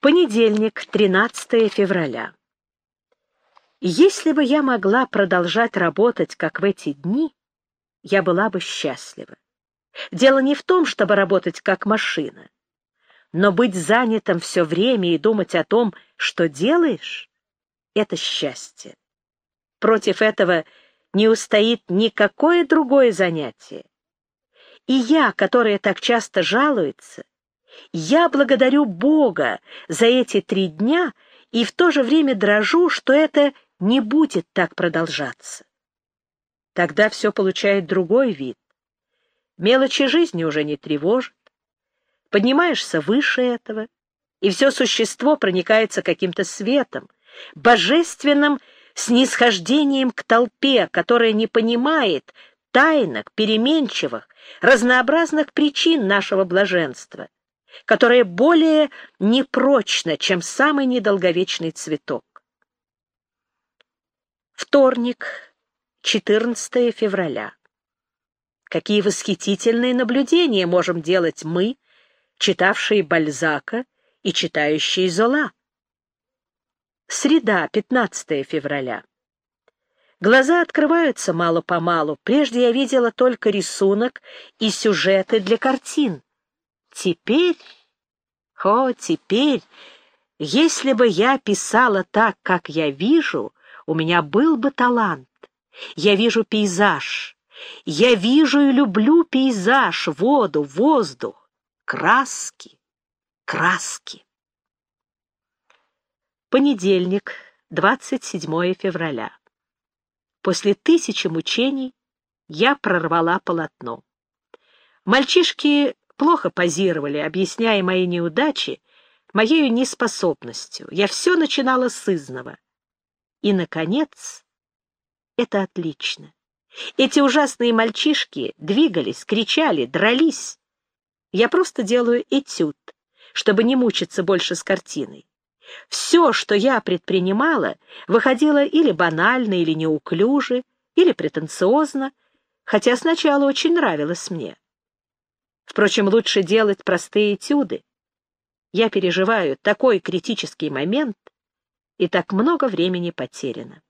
Понедельник, 13 февраля. Если бы я могла продолжать работать, как в эти дни, я была бы счастлива. Дело не в том, чтобы работать как машина, но быть занятым все время и думать о том, что делаешь, — это счастье. Против этого не устоит никакое другое занятие. И я, которая так часто жалуется, я благодарю Бога за эти три дня и в то же время дрожу, что это не будет так продолжаться. Тогда все получает другой вид. Мелочи жизни уже не тревожат. Поднимаешься выше этого, и все существо проникается каким-то светом, божественным снисхождением к толпе, которая не понимает тайных, переменчивых, разнообразных причин нашего блаженства которая более непрочна, чем самый недолговечный цветок. Вторник, 14 февраля. Какие восхитительные наблюдения можем делать мы, читавшие Бальзака и читающие Зола. Среда, 15 февраля. Глаза открываются мало-помалу. Прежде я видела только рисунок и сюжеты для картин. Теперь, о, теперь, если бы я писала так, как я вижу, у меня был бы талант. Я вижу пейзаж. Я вижу и люблю пейзаж, воду, воздух, краски, краски. Понедельник, 27 февраля. После тысячи мучений я прорвала полотно. Мальчишки плохо позировали, объясняя мои неудачи моей неспособностью. Я все начинала с изного. И, наконец, это отлично. Эти ужасные мальчишки двигались, кричали, дрались. Я просто делаю этюд, чтобы не мучиться больше с картиной. Все, что я предпринимала, выходило или банально, или неуклюже, или претенциозно, хотя сначала очень нравилось мне. Впрочем, лучше делать простые этюды. Я переживаю такой критический момент, и так много времени потеряно.